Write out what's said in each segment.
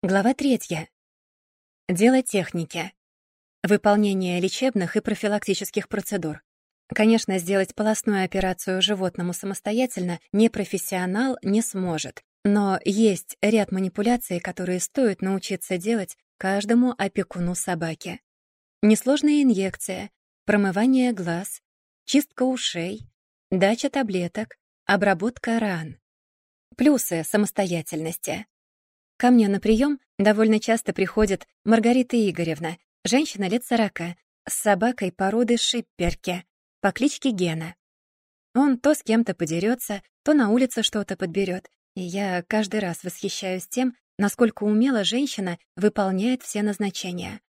Глава третья. Дело техники. Выполнение лечебных и профилактических процедур. Конечно, сделать полостную операцию животному самостоятельно непрофессионал не сможет, но есть ряд манипуляций, которые стоит научиться делать каждому опекуну собаки. Несложная инъекция, промывание глаз, чистка ушей, дача таблеток, обработка ран. Плюсы самостоятельности. Ко мне на прием довольно часто приходит Маргарита Игоревна, женщина лет сорока, с собакой породы шипперки по кличке Гена. Он то с кем-то подерется, то на улице что-то подберет, и я каждый раз восхищаюсь тем, насколько умело женщина выполняет все назначения.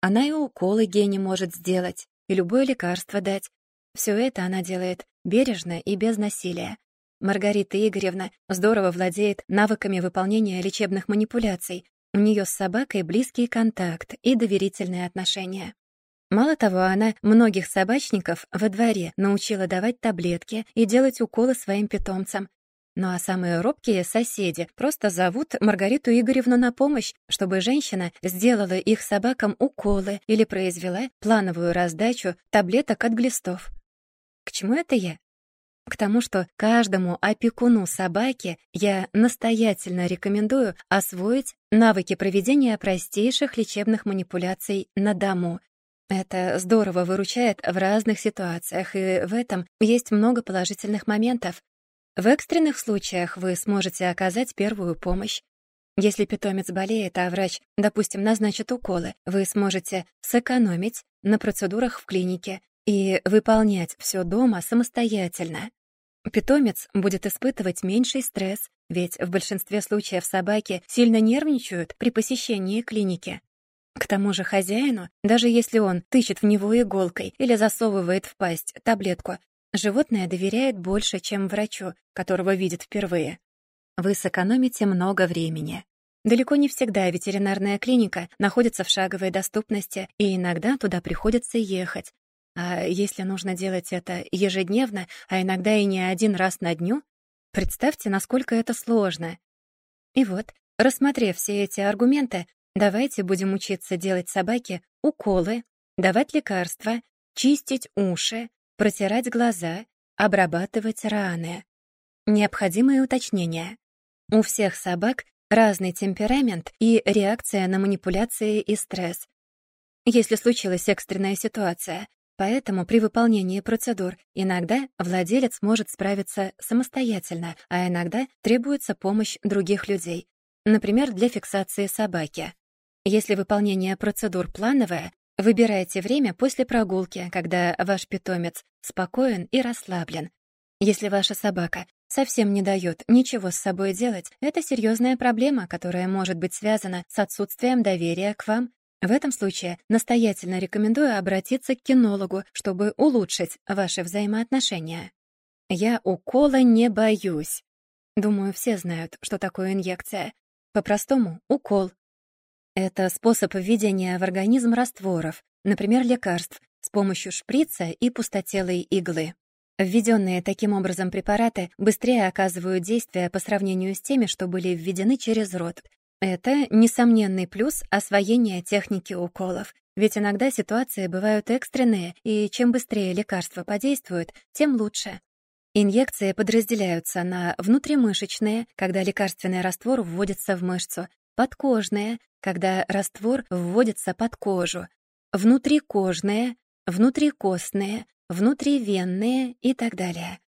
Она и уколы Гене может сделать, и любое лекарство дать. Все это она делает бережно и без насилия. Маргарита Игоревна здорово владеет навыками выполнения лечебных манипуляций. У нее с собакой близкий контакт и доверительные отношения. Мало того, она многих собачников во дворе научила давать таблетки и делать уколы своим питомцам. Ну а самые робкие соседи просто зовут Маргариту Игоревну на помощь, чтобы женщина сделала их собакам уколы или произвела плановую раздачу таблеток от глистов. К чему это я? К тому, что каждому опекуну собаки я настоятельно рекомендую освоить навыки проведения простейших лечебных манипуляций на дому. Это здорово выручает в разных ситуациях, и в этом есть много положительных моментов. В экстренных случаях вы сможете оказать первую помощь. Если питомец болеет, а врач, допустим, назначит уколы, вы сможете сэкономить на процедурах в клинике и выполнять все дома самостоятельно. Питомец будет испытывать меньший стресс, ведь в большинстве случаев собаки сильно нервничают при посещении клиники. К тому же хозяину, даже если он тычет в него иголкой или засовывает в пасть таблетку, животное доверяет больше, чем врачу, которого видит впервые. Вы сэкономите много времени. Далеко не всегда ветеринарная клиника находится в шаговой доступности, и иногда туда приходится ехать, если нужно делать это ежедневно, а иногда и не один раз на дню, представьте, насколько это сложно. И вот, рассмотрев все эти аргументы, давайте будем учиться делать собаке уколы, давать лекарства, чистить уши, протирать глаза, обрабатывать раны. Необходимые уточнения. У всех собак разный темперамент и реакция на манипуляции и стресс. Если случилась экстренная ситуация, Поэтому при выполнении процедур иногда владелец может справиться самостоятельно, а иногда требуется помощь других людей, например, для фиксации собаки. Если выполнение процедур плановое, выбирайте время после прогулки, когда ваш питомец спокоен и расслаблен. Если ваша собака совсем не дает ничего с собой делать, это серьезная проблема, которая может быть связана с отсутствием доверия к вам в этом случае настоятельно рекомендую обратиться к кинологу, чтобы улучшить ваши взаимоотношения. Я укола не боюсь. Думаю, все знают, что такое инъекция. По-простому — укол. Это способ введения в организм растворов, например, лекарств, с помощью шприца и пустотелой иглы. Введенные таким образом препараты быстрее оказывают действие по сравнению с теми, что были введены через рот, это несомненный плюс освоения техники уколов, ведь иногда ситуации бывают экстренные, и чем быстрее лекарство подействует, тем лучше. Инъекции подразделяются на внутримышечные, когда лекарственный раствор вводится в мышцу, подкожные, когда раствор вводится под кожу, внутрикожные, внутрикостные, внутривенные и так далее.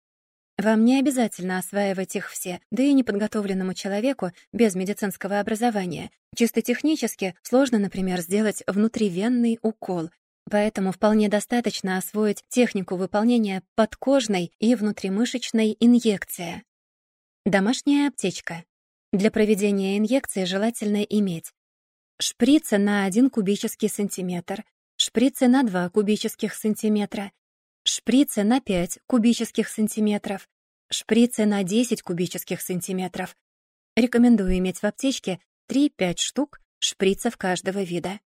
Вам не обязательно осваивать их все, да и неподготовленному человеку без медицинского образования. Чисто технически сложно, например, сделать внутривенный укол, поэтому вполне достаточно освоить технику выполнения подкожной и внутримышечной инъекции. Домашняя аптечка. Для проведения инъекции желательно иметь шприцы на 1 кубический сантиметр, шприцы на 2 кубических сантиметра, шприцы на 5 кубических сантиметров, шприцы на 10 кубических сантиметров. Рекомендую иметь в аптечке 3-5 штук шприцев каждого вида.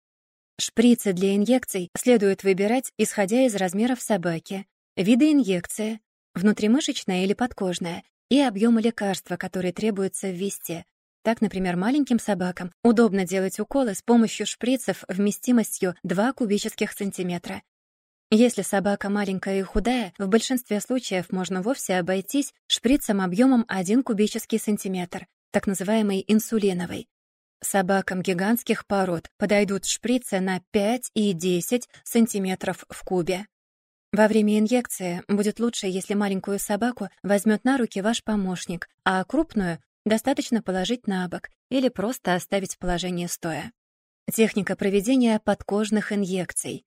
Шприцы для инъекций следует выбирать, исходя из размеров собаки, вида инъекции, внутримышечная или подкожная, и объема лекарства, который требуется ввести. Так, например, маленьким собакам удобно делать уколы с помощью шприцев вместимостью 2 кубических сантиметра. Если собака маленькая и худая, в большинстве случаев можно вовсе обойтись шприцем объемом 1 кубический сантиметр, так называемый инсулиновый. Собакам гигантских пород подойдут шприцы на 5 и 10 сантиметров в кубе. Во время инъекции будет лучше, если маленькую собаку возьмет на руки ваш помощник, а крупную достаточно положить на бок или просто оставить в положении стоя. Техника проведения подкожных инъекций.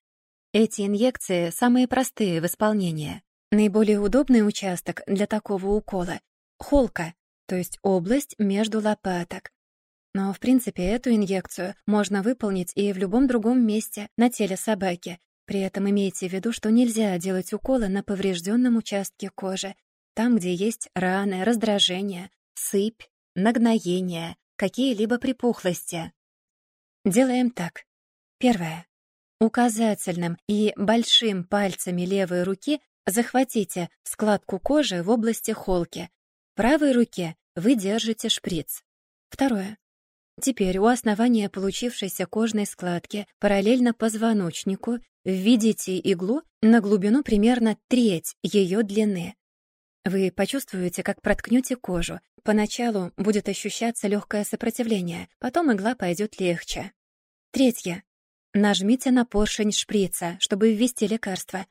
Эти инъекции самые простые в исполнении. Наиболее удобный участок для такого укола — холка, то есть область между лопаток. Но, в принципе, эту инъекцию можно выполнить и в любом другом месте на теле собаки. При этом имейте в виду, что нельзя делать уколы на поврежденном участке кожи, там, где есть раны, раздражения, сыпь, нагноение, какие-либо припухлости. Делаем так. Первое. Указательным и большим пальцами левой руки захватите складку кожи в области холки. В правой руке вы держите шприц. Второе. Теперь у основания получившейся кожной складки параллельно позвоночнику введите иглу на глубину примерно треть ее длины. Вы почувствуете, как проткнете кожу. Поначалу будет ощущаться легкое сопротивление, потом игла пойдет легче. Третье. Нажмите на поршень шприца, чтобы ввести лекарство.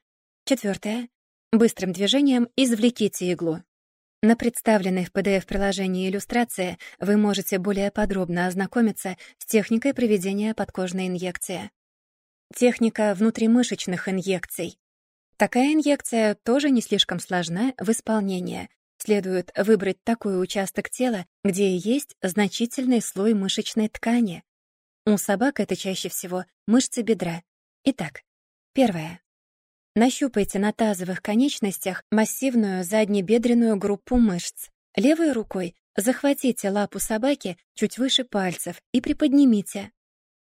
Четвертое. Быстрым движением извлеките иглу. На представленной в PDF-приложении иллюстрации вы можете более подробно ознакомиться с техникой проведения подкожной инъекции. Техника внутримышечных инъекций. Такая инъекция тоже не слишком сложна в исполнении. Следует выбрать такой участок тела, где есть значительный слой мышечной ткани, у собак это чаще всего мышцы бедра. Итак, первое. Нащупайте на тазовых конечностях массивную заднебедренную группу мышц. Левой рукой захватите лапу собаки чуть выше пальцев и приподнимите.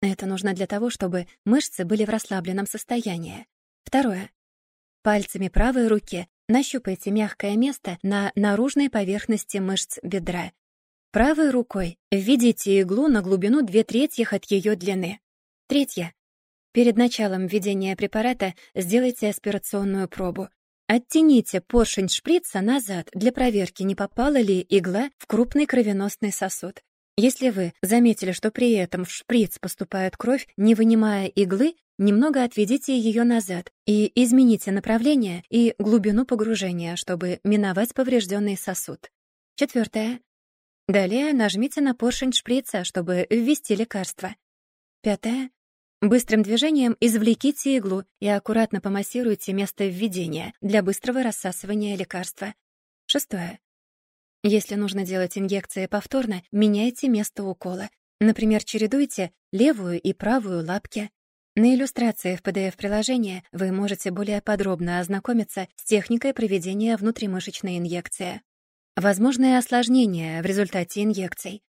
Это нужно для того, чтобы мышцы были в расслабленном состоянии. Второе. Пальцами правой руки нащупайте мягкое место на наружной поверхности мышц бедра Правой рукой введите иглу на глубину 2 третьих от ее длины. Третье. Перед началом введения препарата сделайте аспирационную пробу. Оттяните поршень шприца назад для проверки, не попала ли игла в крупный кровеносный сосуд. Если вы заметили, что при этом в шприц поступает кровь, не вынимая иглы, немного отведите ее назад и измените направление и глубину погружения, чтобы миновать поврежденный сосуд. Четвертое. Далее нажмите на поршень шприца, чтобы ввести лекарство. Пятое. Быстрым движением извлеките иглу и аккуратно помассируйте место введения для быстрого рассасывания лекарства. Шестое. Если нужно делать инъекции повторно, меняйте место укола. Например, чередуйте левую и правую лапки. На иллюстрации в PDF-приложении вы можете более подробно ознакомиться с техникой проведения внутримышечной инъекции. Возможные осложнения в результате инъекций.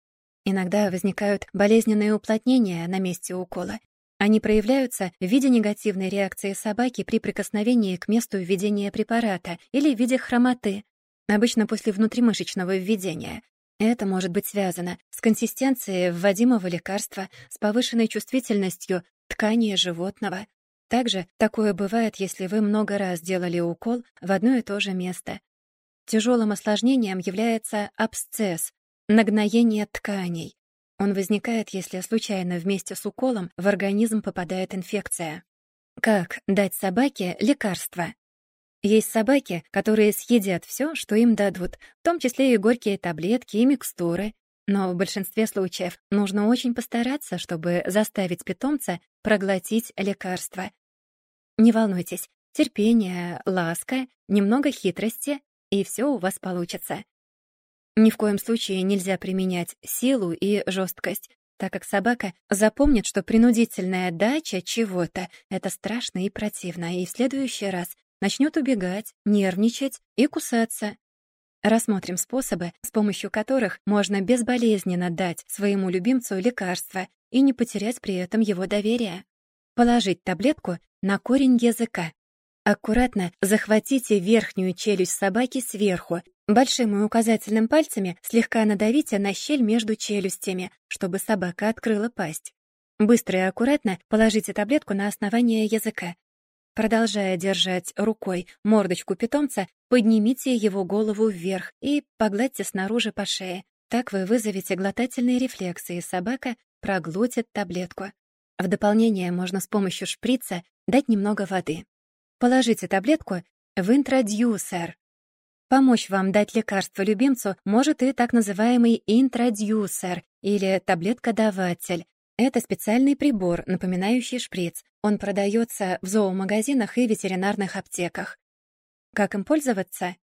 Иногда возникают болезненные уплотнения на месте укола. Они проявляются в виде негативной реакции собаки при прикосновении к месту введения препарата или в виде хромоты, обычно после внутримышечного введения. Это может быть связано с консистенцией вводимого лекарства, с повышенной чувствительностью ткани животного. Также такое бывает, если вы много раз делали укол в одно и то же место. Тяжелым осложнением является абсцесс, нагноение тканей. Он возникает, если случайно вместе с уколом в организм попадает инфекция. Как дать собаке лекарство? Есть собаки, которые съедят все, что им дадут, в том числе и горькие таблетки и микстуры. Но в большинстве случаев нужно очень постараться, чтобы заставить питомца проглотить лекарство. Не волнуйтесь, терпение, ласка, немного хитрости и все у вас получится. Ни в коем случае нельзя применять силу и жесткость, так как собака запомнит, что принудительная дача чего-то — это страшно и противно, и в следующий раз начнет убегать, нервничать и кусаться. Рассмотрим способы, с помощью которых можно безболезненно дать своему любимцу лекарство и не потерять при этом его доверие. Положить таблетку на корень языка. Аккуратно захватите верхнюю челюсть собаки сверху, Большим и указательным пальцами слегка надавите на щель между челюстями, чтобы собака открыла пасть. Быстро и аккуратно положите таблетку на основание языка. Продолжая держать рукой мордочку питомца, поднимите его голову вверх и погладьте снаружи по шее. Так вы вызовете глотательные рефлексы, и собака проглотит таблетку. В дополнение можно с помощью шприца дать немного воды. Положите таблетку в интродюсер, Помочь вам дать лекарство любимцу может и так называемый интродюсер или таблетка-даватель. Это специальный прибор, напоминающий шприц. Он продается в зоомагазинах и ветеринарных аптеках. Как им пользоваться?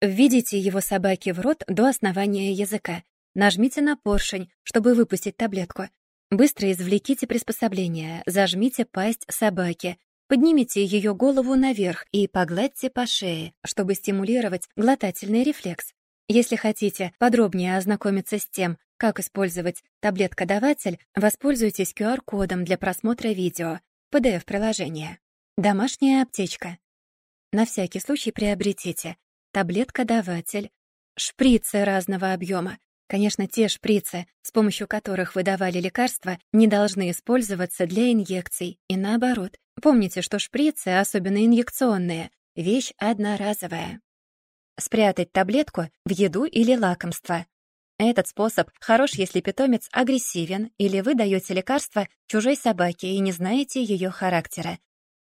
Введите его собаке в рот до основания языка. Нажмите на поршень, чтобы выпустить таблетку. Быстро извлеките приспособление, зажмите пасть собаки, Поднимите ее голову наверх и погладьте по шее, чтобы стимулировать глотательный рефлекс. Если хотите подробнее ознакомиться с тем, как использовать таблетка-даватель, воспользуйтесь QR-кодом для просмотра видео, PDF-приложение. Домашняя аптечка. На всякий случай приобретите таблетка-даватель, шприцы разного объема, Конечно, те шприцы, с помощью которых вы давали лекарства, не должны использоваться для инъекций, и наоборот. Помните, что шприцы, особенно инъекционные, вещь одноразовая. Спрятать таблетку в еду или лакомство. Этот способ хорош, если питомец агрессивен или вы даете лекарство чужой собаке и не знаете ее характера.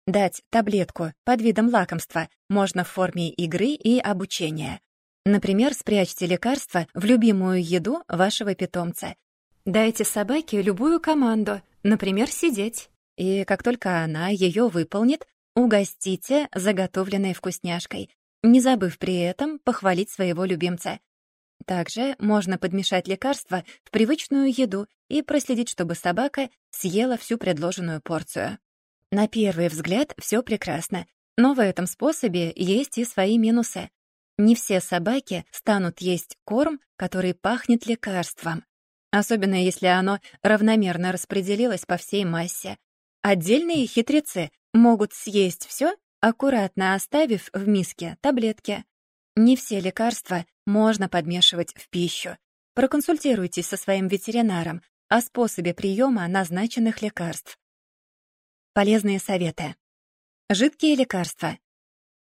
Дать таблетку под видом лакомства можно в форме игры и обучения. Например, спрячьте лекарство в любимую еду вашего питомца. Дайте собаке любую команду, например, сидеть. И как только она ее выполнит, угостите заготовленной вкусняшкой, не забыв при этом похвалить своего любимца. Также можно подмешать лекарство в привычную еду и проследить, чтобы собака съела всю предложенную порцию. На первый взгляд все прекрасно, но в этом способе есть и свои минусы. Не все собаки станут есть корм, который пахнет лекарством, особенно если оно равномерно распределилось по всей массе. Отдельные хитрецы могут съесть все, аккуратно оставив в миске таблетки. Не все лекарства можно подмешивать в пищу. Проконсультируйтесь со своим ветеринаром о способе приема назначенных лекарств. Полезные советы. Жидкие лекарства.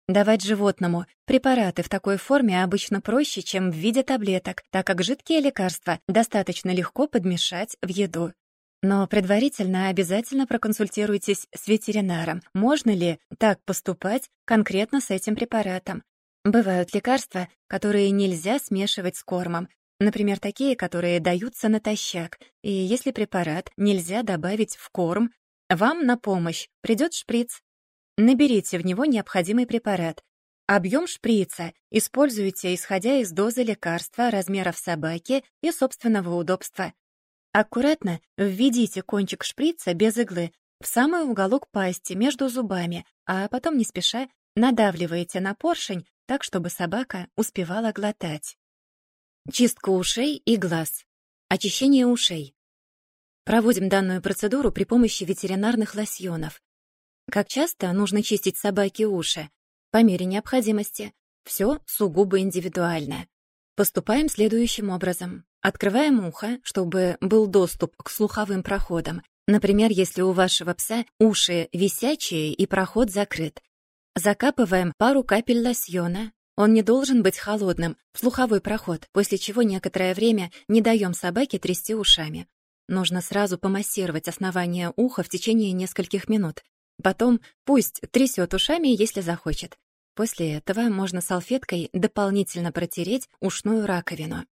Давать животному препараты в такой форме обычно проще, чем в виде таблеток, так как жидкие лекарства достаточно легко подмешать в еду. Но предварительно обязательно проконсультируйтесь с ветеринаром, можно ли так поступать конкретно с этим препаратом. Бывают лекарства, которые нельзя смешивать с кормом, например, такие, которые даются натощак, и если препарат нельзя добавить в корм, вам на помощь придет шприц, Наберите в него необходимый препарат. Объем шприца используйте, исходя из дозы лекарства, размеров собаки и собственного удобства. Аккуратно введите кончик шприца без иглы в самый уголок пасти между зубами, а потом не спеша надавливаете на поршень так, чтобы собака успевала глотать. Чистка ушей и глаз. Очищение ушей. Проводим данную процедуру при помощи ветеринарных лосьонов. Как часто нужно чистить собаке уши? По мере необходимости. Все сугубо индивидуально. Поступаем следующим образом. Открываем ухо, чтобы был доступ к слуховым проходам. Например, если у вашего пса уши висячие и проход закрыт. Закапываем пару капель лосьона. Он не должен быть холодным, в слуховой проход, после чего некоторое время не даем собаке трясти ушами. Нужно сразу помассировать основание уха в течение нескольких минут, Потом пусть трясет ушами, если захочет. После этого можно салфеткой дополнительно протереть ушную раковину.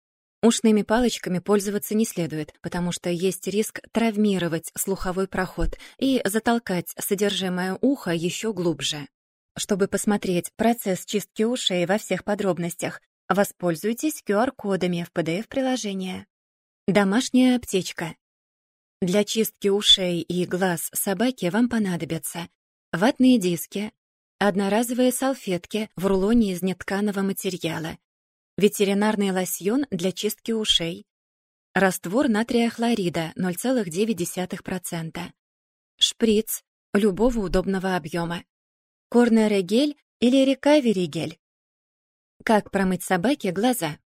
Ушными палочками пользоваться не следует, потому что есть риск травмировать слуховой проход и затолкать содержимое уха еще глубже. Чтобы посмотреть процесс чистки ушей во всех подробностях, воспользуйтесь QR-кодами в PDF-приложении. Домашняя аптечка. Для чистки ушей и глаз собаки вам понадобятся ватные диски, одноразовые салфетки в рулоне из нетканого материала, ветеринарный лосьон для чистки ушей, раствор натрия хлорида 0,9%, шприц любого удобного объема, корнерогель или рекавери-гель, Как промыть собаке глаза?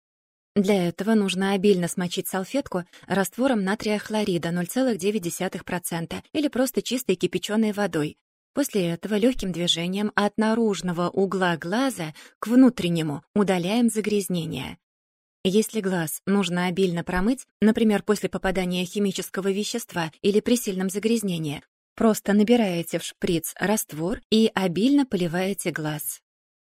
Для этого нужно обильно смочить салфетку раствором натрия хлорида 0,9% или просто чистой кипяченой водой. После этого легким движением от наружного угла глаза к внутреннему удаляем загрязнение. Если глаз нужно обильно промыть, например, после попадания химического вещества или при сильном загрязнении, просто набираете в шприц раствор и обильно поливаете глаз.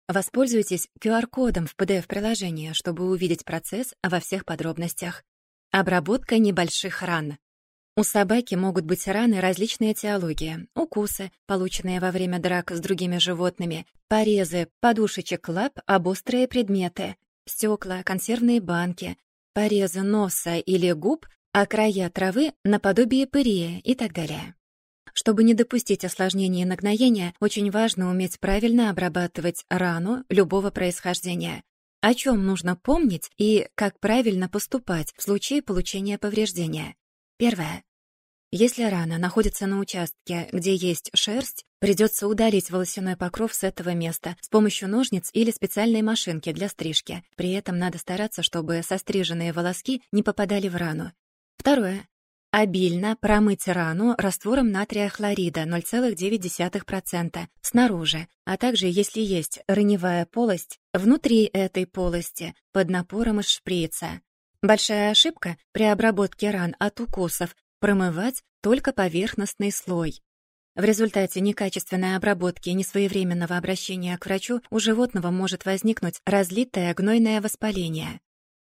Воспользуйтесь QR-кодом в PDF-приложении, чтобы увидеть процесс во всех подробностях. Обработка небольших ран. У собаки могут быть раны различной этиологии. Укусы, полученные во время драк с другими животными, порезы подушечек лап об острые предметы, стекла, консервные банки, порезы носа или губ, а края травы наподобие пырия и так далее. Чтобы не допустить осложнений и нагноения, очень важно уметь правильно обрабатывать рану любого происхождения. О чем нужно помнить и как правильно поступать в случае получения повреждения. Первое. Если рана находится на участке, где есть шерсть, придется удалить волосяной покров с этого места с помощью ножниц или специальной машинки для стрижки. При этом надо стараться, чтобы состриженные волоски не попадали в рану. Второе. Обильно промыть рану раствором натрия хлорида 0,9% снаружи, а также, если есть раневая полость, внутри этой полости под напором из шприца. Большая ошибка при обработке ран от укусов промывать только поверхностный слой. В результате некачественной обработки и несвоевременного обращения к врачу у животного может возникнуть разлитое гнойное воспаление.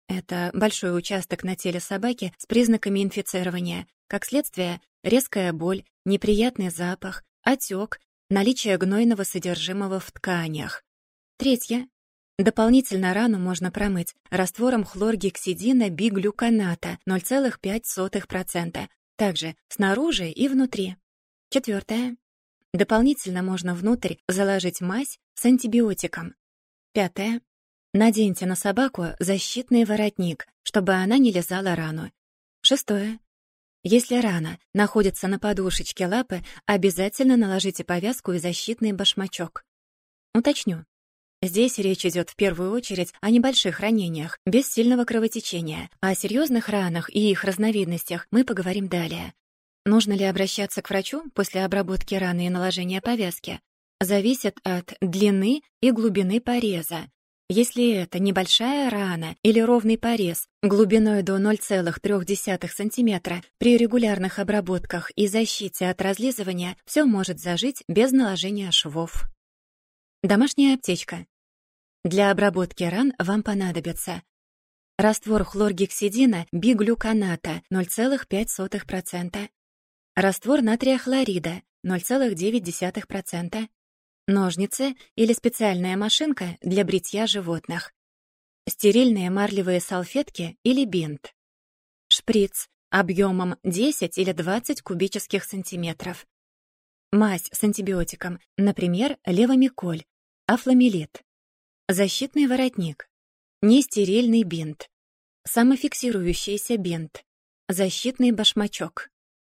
Это большой участок на теле собаки с признаками инфицирования. Как следствие, резкая боль, неприятный запах, отек, наличие гнойного содержимого в тканях. Третье. Дополнительно рану можно промыть раствором хлоргексидина биглюконата 0,5%, также снаружи и внутри. Четвертое. Дополнительно можно внутрь заложить мазь с антибиотиком. Пятое. Наденьте на собаку защитный воротник, чтобы она не лизала рану. Шестое. Если рана находится на подушечке лапы, обязательно наложите повязку и защитный башмачок. Уточню. Здесь речь идет в первую очередь о небольших ранениях, без сильного кровотечения. О серьезных ранах и их разновидностях мы поговорим далее. Нужно ли обращаться к врачу после обработки раны и наложения повязки? Зависит от длины и глубины пореза, если это небольшая рана или ровный порез глубиной до 0,3 см, при регулярных обработках и защите от разлизывания все может зажить без наложения швов. Домашняя аптечка. Для обработки ран вам понадобится раствор хлоргексидина биглюконата 0,5%, раствор натрия хлорида 0,9%, ножницы или специальная машинка для бритья животных, стерильные марлевые салфетки или бинт, шприц объемом 10 или 20 кубических сантиметров, мазь с антибиотиком, например, левомиколь, афламилит, защитный воротник, нестерильный бинт, самофиксирующийся бинт, защитный башмачок.